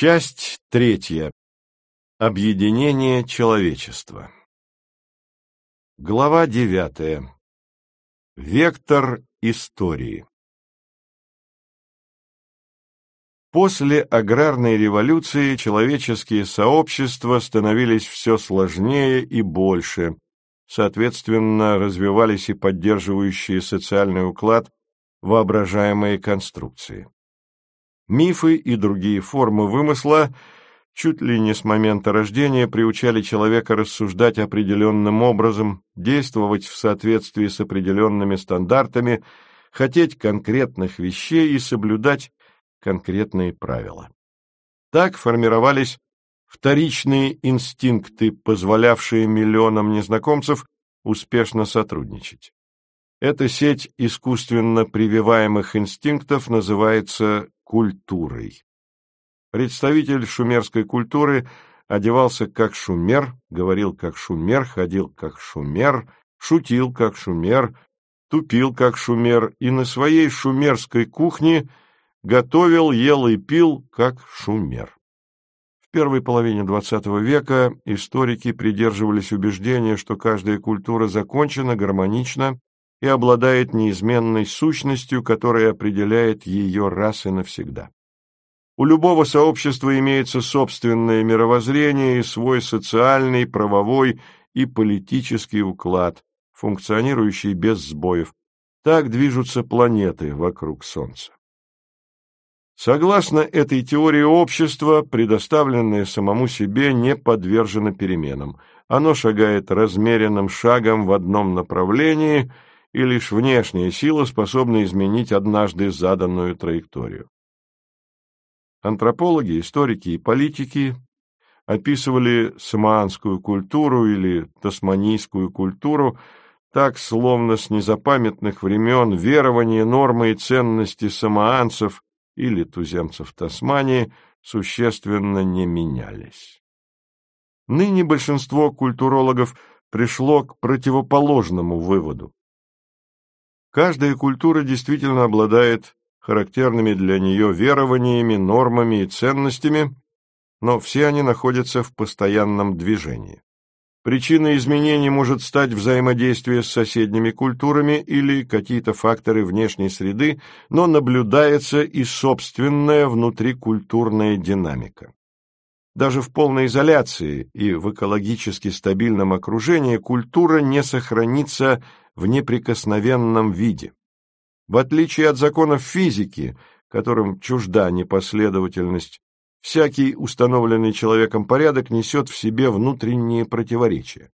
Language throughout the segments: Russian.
Часть третья. Объединение человечества. Глава девятая. Вектор истории. После аграрной революции человеческие сообщества становились все сложнее и больше, соответственно, развивались и поддерживающие социальный уклад воображаемые конструкции. Мифы и другие формы вымысла чуть ли не с момента рождения приучали человека рассуждать определенным образом, действовать в соответствии с определенными стандартами, хотеть конкретных вещей и соблюдать конкретные правила. Так формировались вторичные инстинкты, позволявшие миллионам незнакомцев успешно сотрудничать. Эта сеть искусственно прививаемых инстинктов называется культурой. Представитель шумерской культуры одевался как шумер, говорил как шумер, ходил как шумер, шутил как шумер, тупил как шумер и на своей шумерской кухне – готовил, ел и пил, как шумер. В первой половине XX века историки придерживались убеждения, что каждая культура закончена, гармонична и обладает неизменной сущностью, которая определяет ее раз и навсегда. У любого сообщества имеется собственное мировоззрение и свой социальный, правовой и политический уклад, функционирующий без сбоев. Так движутся планеты вокруг Солнца. Согласно этой теории общества, предоставленное самому себе не подвержено переменам. Оно шагает размеренным шагом в одном направлении, и лишь внешняя сила способна изменить однажды заданную траекторию. Антропологи, историки и политики описывали самоанскую культуру или тасманийскую культуру так, словно с незапамятных времен верования, нормы и ценности самоанцев или туземцев Тасмании существенно не менялись. Ныне большинство культурологов пришло к противоположному выводу. Каждая культура действительно обладает характерными для нее верованиями, нормами и ценностями, но все они находятся в постоянном движении. Причиной изменений может стать взаимодействие с соседними культурами или какие-то факторы внешней среды, но наблюдается и собственная внутрикультурная динамика. Даже в полной изоляции и в экологически стабильном окружении культура не сохранится в неприкосновенном виде. В отличие от законов физики, которым чужда непоследовательность Всякий установленный человеком порядок несет в себе внутренние противоречия.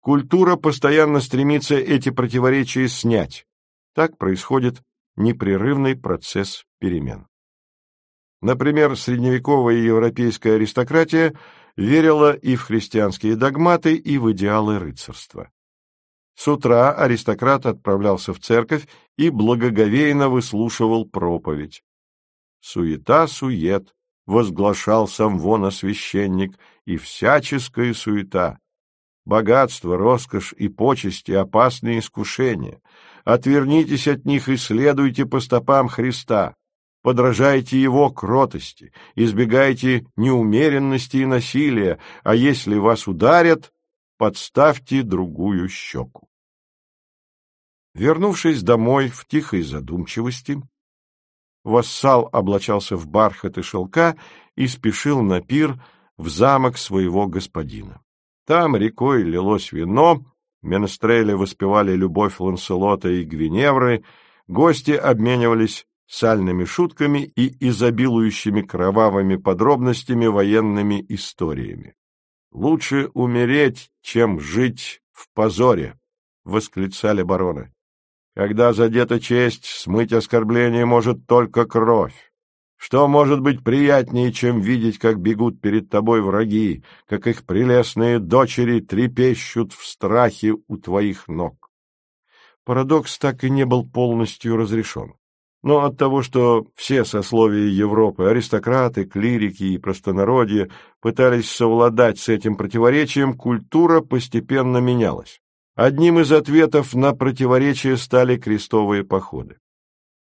Культура постоянно стремится эти противоречия снять. Так происходит непрерывный процесс перемен. Например, средневековая европейская аристократия верила и в христианские догматы, и в идеалы рыцарства. С утра аристократ отправлялся в церковь и благоговейно выслушивал проповедь. Суета-сует, возглашал самвона священник, и всяческая суета. Богатство, роскошь и почести — опасные искушения. Отвернитесь от них и следуйте по стопам Христа. Подражайте Его кротости, избегайте неумеренности и насилия, а если вас ударят, подставьте другую щеку. Вернувшись домой в тихой задумчивости, вассал облачался в бархат и шелка и спешил на пир в замок своего господина. Там рекой лилось вино, менестрели воспевали любовь Ланселота и Гвиневры, гости обменивались сальными шутками и изобилующими кровавыми подробностями военными историями. «Лучше умереть, чем жить в позоре», — восклицали бароны. Когда задета честь, смыть оскорбление может только кровь. Что может быть приятнее, чем видеть, как бегут перед тобой враги, как их прелестные дочери трепещут в страхе у твоих ног? Парадокс так и не был полностью разрешен. Но от того, что все сословия Европы, аристократы, клирики и простонародье пытались совладать с этим противоречием, культура постепенно менялась. Одним из ответов на противоречия стали крестовые походы.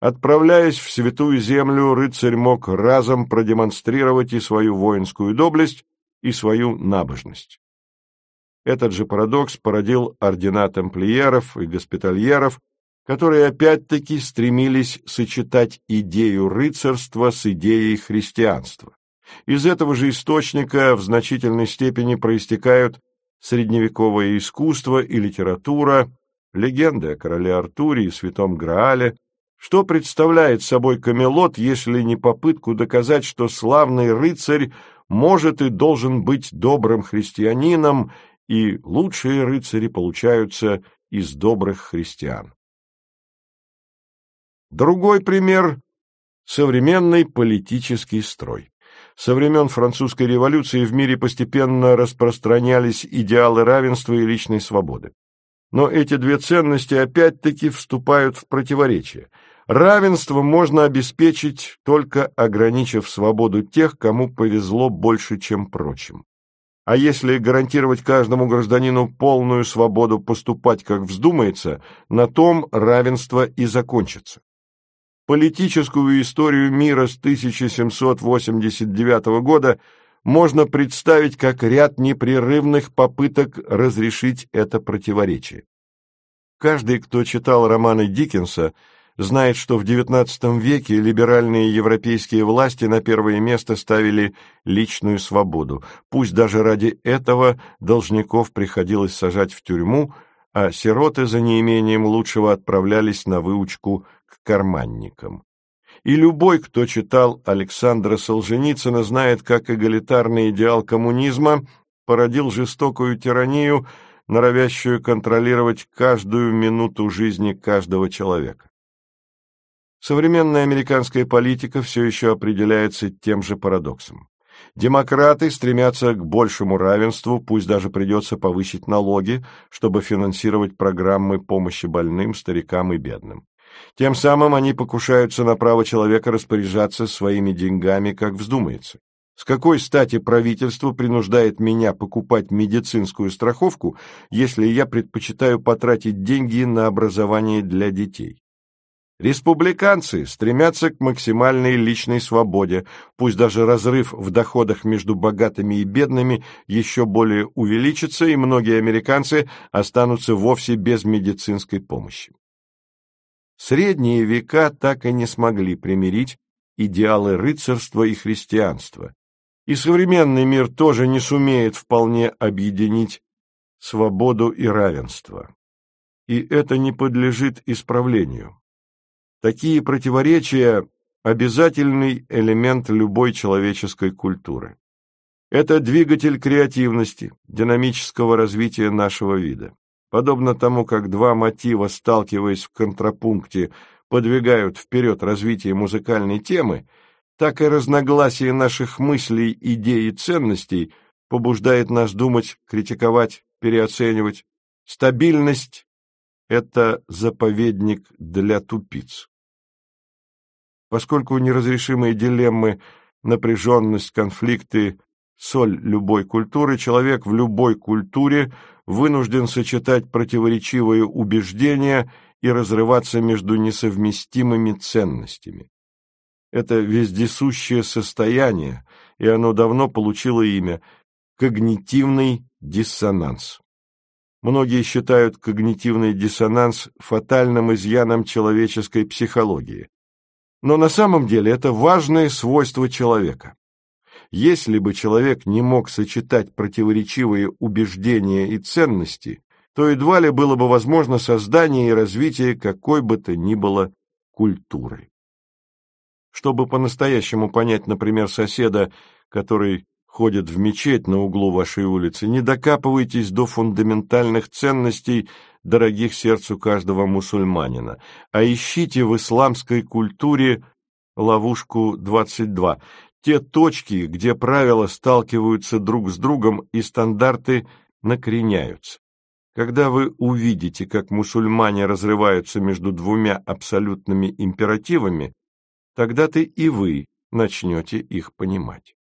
Отправляясь в Святую Землю, рыцарь мог разом продемонстрировать и свою воинскую доблесть, и свою набожность. Этот же парадокс породил ордена тамплиеров и госпитальеров, которые опять-таки стремились сочетать идею рыцарства с идеей христианства. Из этого же источника в значительной степени проистекают средневековое искусство и литература, легенды о короле Артуре и святом Граале, что представляет собой Камелот, если не попытку доказать, что славный рыцарь может и должен быть добрым христианином, и лучшие рыцари получаются из добрых христиан. Другой пример – современный политический строй. Со времен французской революции в мире постепенно распространялись идеалы равенства и личной свободы. Но эти две ценности опять-таки вступают в противоречие. Равенство можно обеспечить, только ограничив свободу тех, кому повезло больше, чем прочим. А если гарантировать каждому гражданину полную свободу поступать, как вздумается, на том равенство и закончится. Политическую историю мира с 1789 года можно представить как ряд непрерывных попыток разрешить это противоречие. Каждый, кто читал романы Диккенса, знает, что в XIX веке либеральные европейские власти на первое место ставили личную свободу. Пусть даже ради этого должников приходилось сажать в тюрьму, а сироты за неимением лучшего отправлялись на выучку к карманникам. И любой, кто читал Александра Солженицына, знает, как эгалитарный идеал коммунизма породил жестокую тиранию, норовящую контролировать каждую минуту жизни каждого человека. Современная американская политика все еще определяется тем же парадоксом. Демократы стремятся к большему равенству, пусть даже придется повысить налоги, чтобы финансировать программы помощи больным, старикам и бедным. Тем самым они покушаются на право человека распоряжаться своими деньгами, как вздумается. С какой стати правительство принуждает меня покупать медицинскую страховку, если я предпочитаю потратить деньги на образование для детей? Республиканцы стремятся к максимальной личной свободе, пусть даже разрыв в доходах между богатыми и бедными еще более увеличится, и многие американцы останутся вовсе без медицинской помощи. Средние века так и не смогли примирить идеалы рыцарства и христианства, и современный мир тоже не сумеет вполне объединить свободу и равенство. И это не подлежит исправлению. Такие противоречия – обязательный элемент любой человеческой культуры. Это двигатель креативности, динамического развития нашего вида. Подобно тому, как два мотива, сталкиваясь в контрапункте, подвигают вперед развитие музыкальной темы, так и разногласие наших мыслей, идей и ценностей побуждает нас думать, критиковать, переоценивать. Стабильность это заповедник для тупиц. Поскольку неразрешимые дилеммы, напряженность, конфликты – соль любой культуры, человек в любой культуре вынужден сочетать противоречивые убеждения и разрываться между несовместимыми ценностями. Это вездесущее состояние, и оно давно получило имя – когнитивный диссонанс. Многие считают когнитивный диссонанс фатальным изъяном человеческой психологии. Но на самом деле это важное свойство человека. Если бы человек не мог сочетать противоречивые убеждения и ценности, то едва ли было бы возможно создание и развитие какой бы то ни было культуры. Чтобы по-настоящему понять, например, соседа, который ходят в мечеть на углу вашей улицы, не докапывайтесь до фундаментальных ценностей, дорогих сердцу каждого мусульманина, а ищите в исламской культуре ловушку 22, те точки, где правила сталкиваются друг с другом и стандарты накреняются. Когда вы увидите, как мусульмане разрываются между двумя абсолютными императивами, тогда-то и вы начнете их понимать.